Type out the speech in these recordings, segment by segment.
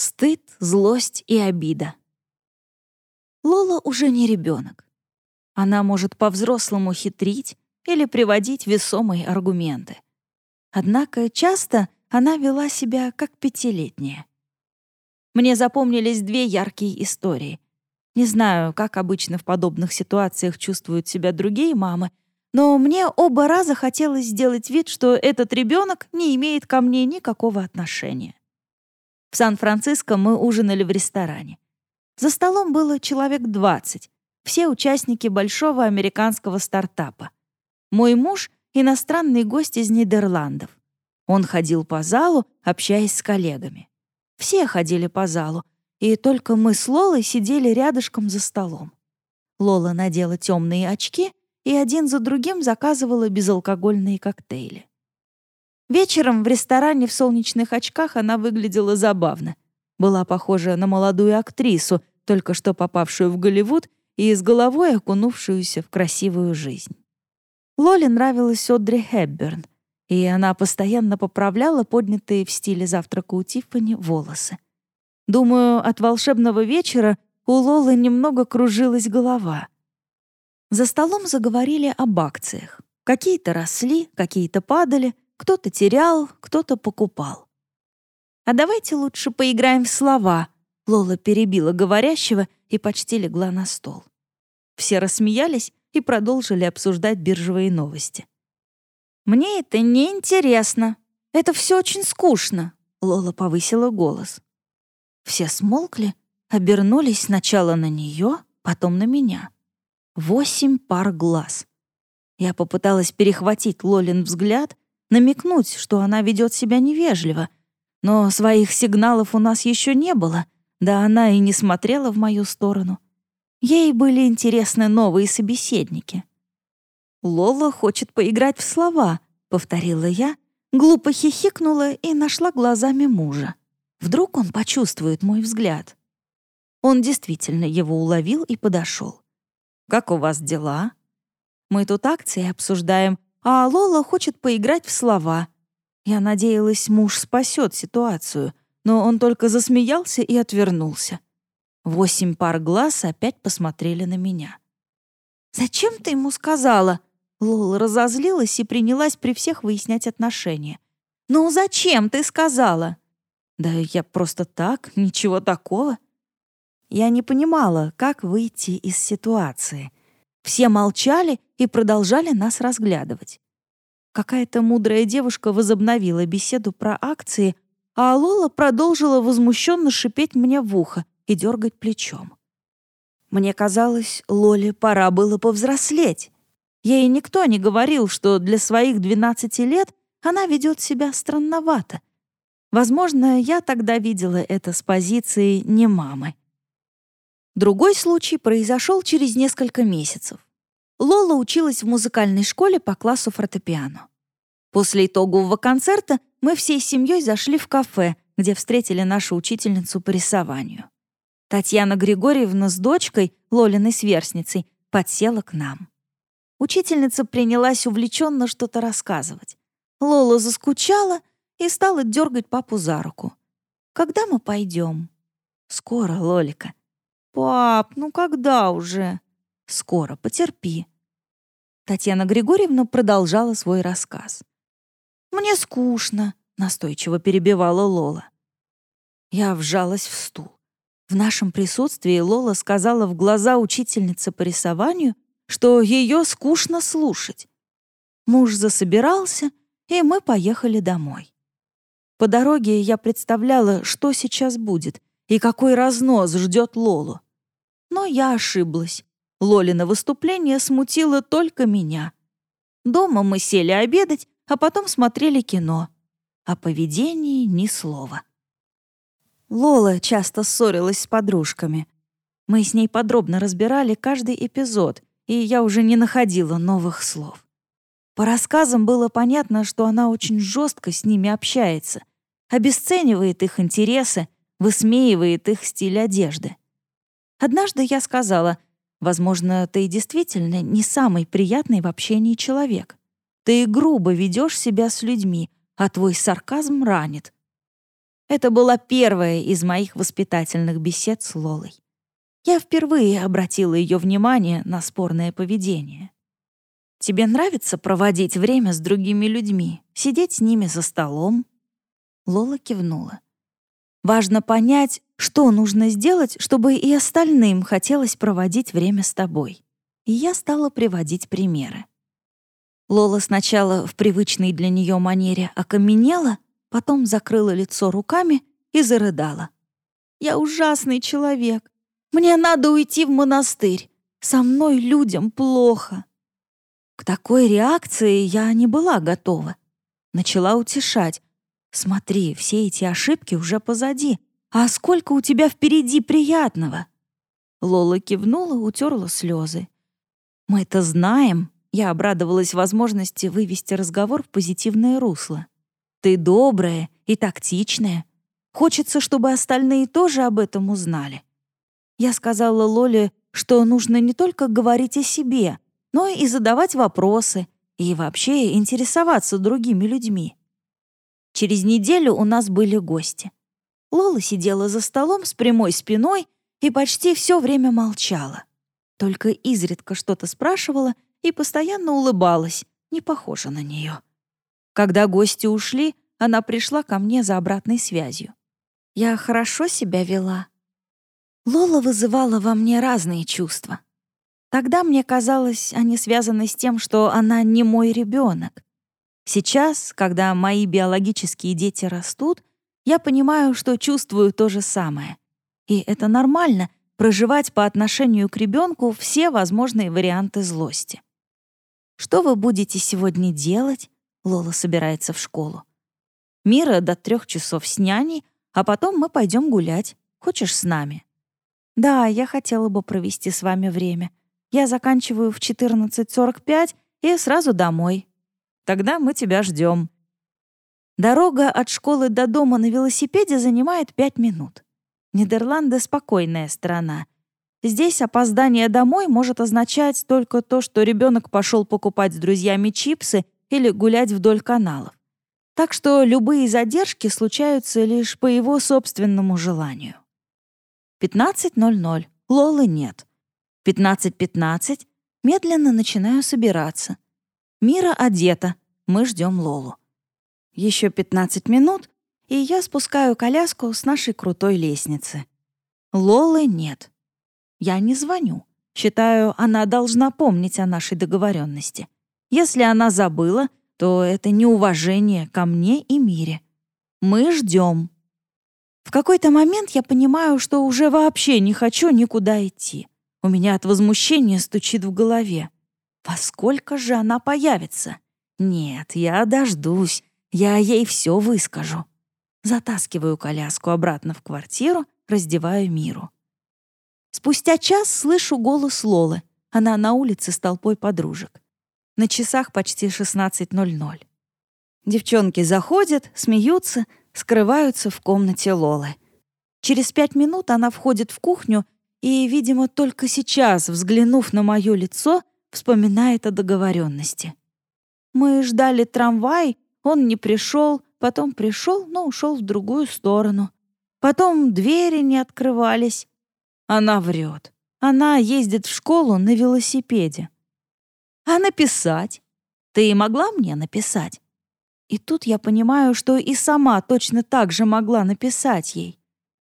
Стыд, злость и обида. Лола уже не ребенок. Она может по-взрослому хитрить или приводить весомые аргументы. Однако часто она вела себя как пятилетняя. Мне запомнились две яркие истории. Не знаю, как обычно в подобных ситуациях чувствуют себя другие мамы, но мне оба раза хотелось сделать вид, что этот ребенок не имеет ко мне никакого отношения. В Сан-Франциско мы ужинали в ресторане. За столом было человек 20, все участники большого американского стартапа. Мой муж — иностранный гость из Нидерландов. Он ходил по залу, общаясь с коллегами. Все ходили по залу, и только мы с Лолой сидели рядышком за столом. Лола надела темные очки и один за другим заказывала безалкогольные коктейли. Вечером в ресторане в солнечных очках она выглядела забавно. Была похожа на молодую актрису, только что попавшую в Голливуд и с головой окунувшуюся в красивую жизнь. Лоле нравилась Одри Хепберн, и она постоянно поправляла поднятые в стиле завтрака у Тиффани волосы. Думаю, от волшебного вечера у Лолы немного кружилась голова. За столом заговорили об акциях. Какие-то росли, какие-то падали, кто-то терял, кто-то покупал. «А давайте лучше поиграем в слова», Лола перебила говорящего и почти легла на стол. Все рассмеялись и продолжили обсуждать биржевые новости. «Мне это не интересно. Это все очень скучно», — Лола повысила голос. Все смолкли, обернулись сначала на нее, потом на меня. Восемь пар глаз. Я попыталась перехватить Лолин взгляд, намекнуть, что она ведет себя невежливо, но своих сигналов у нас еще не было — да она и не смотрела в мою сторону. Ей были интересны новые собеседники. «Лола хочет поиграть в слова», — повторила я, глупо хихикнула и нашла глазами мужа. Вдруг он почувствует мой взгляд. Он действительно его уловил и подошел. «Как у вас дела?» «Мы тут акции обсуждаем, а Лола хочет поиграть в слова». Я надеялась, муж спасет ситуацию — но он только засмеялся и отвернулся. Восемь пар глаз опять посмотрели на меня. «Зачем ты ему сказала?» Лола разозлилась и принялась при всех выяснять отношения. «Ну зачем ты сказала?» «Да я просто так, ничего такого». Я не понимала, как выйти из ситуации. Все молчали и продолжали нас разглядывать. Какая-то мудрая девушка возобновила беседу про акции, а Лола продолжила возмущенно шипеть мне в ухо и дергать плечом. Мне казалось, Лоле пора было повзрослеть. Ей никто не говорил, что для своих 12 лет она ведет себя странновато. Возможно, я тогда видела это с позиции не мамы. Другой случай произошел через несколько месяцев. Лола училась в музыкальной школе по классу фортепиано. После итогового концерта мы всей семьей зашли в кафе, где встретили нашу учительницу по рисованию. Татьяна Григорьевна с дочкой, Лолиной сверстницей, подсела к нам. Учительница принялась увлеченно что-то рассказывать. Лола заскучала и стала дергать папу за руку. «Когда мы пойдем?» «Скоро, Лолика». «Пап, ну когда уже?» «Скоро, потерпи». Татьяна Григорьевна продолжала свой рассказ. «Мне скучно», — настойчиво перебивала Лола. Я вжалась в стул. В нашем присутствии Лола сказала в глаза учительнице по рисованию, что ее скучно слушать. Муж засобирался, и мы поехали домой. По дороге я представляла, что сейчас будет и какой разнос ждет Лолу. Но я ошиблась. Лолина выступление смутило только меня. Дома мы сели обедать, а потом смотрели кино. О поведении ни слова. Лола часто ссорилась с подружками. Мы с ней подробно разбирали каждый эпизод, и я уже не находила новых слов. По рассказам было понятно, что она очень жестко с ними общается, обесценивает их интересы, высмеивает их стиль одежды. Однажды я сказала, возможно, ты действительно не самый приятный в общении человек. Ты грубо ведешь себя с людьми, а твой сарказм ранит. Это была первая из моих воспитательных бесед с Лолой. Я впервые обратила ее внимание на спорное поведение. «Тебе нравится проводить время с другими людьми, сидеть с ними за столом?» Лола кивнула. «Важно понять, что нужно сделать, чтобы и остальным хотелось проводить время с тобой». И я стала приводить примеры. Лола сначала в привычной для нее манере окаменела, потом закрыла лицо руками и зарыдала. «Я ужасный человек. Мне надо уйти в монастырь. Со мной людям плохо». К такой реакции я не была готова. Начала утешать. «Смотри, все эти ошибки уже позади. А сколько у тебя впереди приятного?» Лола кивнула, утерла слезы. «Мы это знаем», я обрадовалась возможности вывести разговор в позитивное русло. «Ты добрая и тактичная. Хочется, чтобы остальные тоже об этом узнали». Я сказала Лоле, что нужно не только говорить о себе, но и задавать вопросы и вообще интересоваться другими людьми. Через неделю у нас были гости. Лола сидела за столом с прямой спиной и почти все время молчала. Только изредка что-то спрашивала — и постоянно улыбалась, не похожа на нее. Когда гости ушли, она пришла ко мне за обратной связью. Я хорошо себя вела. Лола вызывала во мне разные чувства. Тогда мне казалось, они связаны с тем, что она не мой ребенок. Сейчас, когда мои биологические дети растут, я понимаю, что чувствую то же самое. И это нормально — проживать по отношению к ребенку все возможные варианты злости. «Что вы будете сегодня делать?» Лола собирается в школу. «Мира до трех часов с няней, а потом мы пойдем гулять. Хочешь с нами?» «Да, я хотела бы провести с вами время. Я заканчиваю в 14.45 и сразу домой. Тогда мы тебя ждем. Дорога от школы до дома на велосипеде занимает пять минут. Нидерланды — спокойная страна — Здесь опоздание домой может означать только то, что ребенок пошел покупать с друзьями чипсы или гулять вдоль каналов. Так что любые задержки случаются лишь по его собственному желанию. 15.00. Лолы нет. 15.15. Медленно начинаю собираться. Мира одета. Мы ждем Лолу. Еще 15 минут, и я спускаю коляску с нашей крутой лестницы. Лолы нет. Я не звоню. Считаю, она должна помнить о нашей договоренности. Если она забыла, то это неуважение ко мне и мире. Мы ждем. В какой-то момент я понимаю, что уже вообще не хочу никуда идти. У меня от возмущения стучит в голове. Во сколько же она появится? Нет, я дождусь. Я ей все выскажу. Затаскиваю коляску обратно в квартиру, раздеваю миру. Спустя час слышу голос Лолы. Она на улице с толпой подружек. На часах почти 16.00. Девчонки заходят, смеются, скрываются в комнате Лолы. Через пять минут она входит в кухню и, видимо, только сейчас, взглянув на мое лицо, вспоминает о договоренности. Мы ждали трамвай, он не пришел, потом пришел, но ушел в другую сторону. Потом двери не открывались, она врет. Она ездит в школу на велосипеде. А написать? Ты могла мне написать? И тут я понимаю, что и сама точно так же могла написать ей.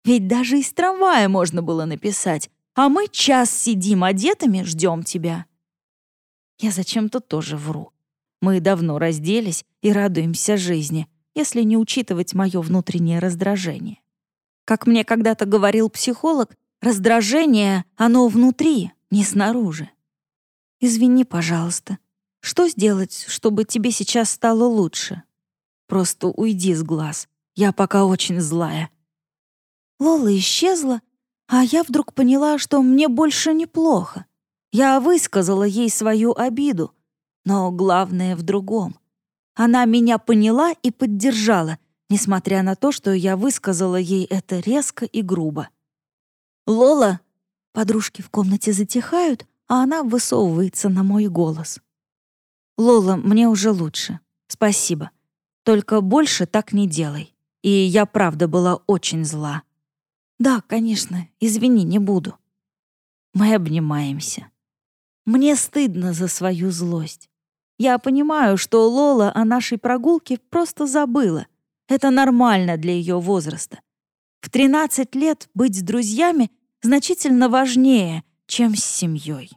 Ведь даже из трамвая можно было написать, а мы час сидим одетыми, ждем тебя. Я зачем-то тоже вру. Мы давно разделись и радуемся жизни, если не учитывать мое внутреннее раздражение. Как мне когда-то говорил психолог, Раздражение, оно внутри, не снаружи. Извини, пожалуйста. Что сделать, чтобы тебе сейчас стало лучше? Просто уйди с глаз. Я пока очень злая. Лола исчезла, а я вдруг поняла, что мне больше неплохо. Я высказала ей свою обиду, но главное в другом. Она меня поняла и поддержала, несмотря на то, что я высказала ей это резко и грубо. «Лола!» Подружки в комнате затихают, а она высовывается на мой голос. «Лола, мне уже лучше. Спасибо. Только больше так не делай. И я правда была очень зла. Да, конечно, извини, не буду. Мы обнимаемся. Мне стыдно за свою злость. Я понимаю, что Лола о нашей прогулке просто забыла. Это нормально для ее возраста. В 13 лет быть с друзьями значительно важнее, чем с семьей.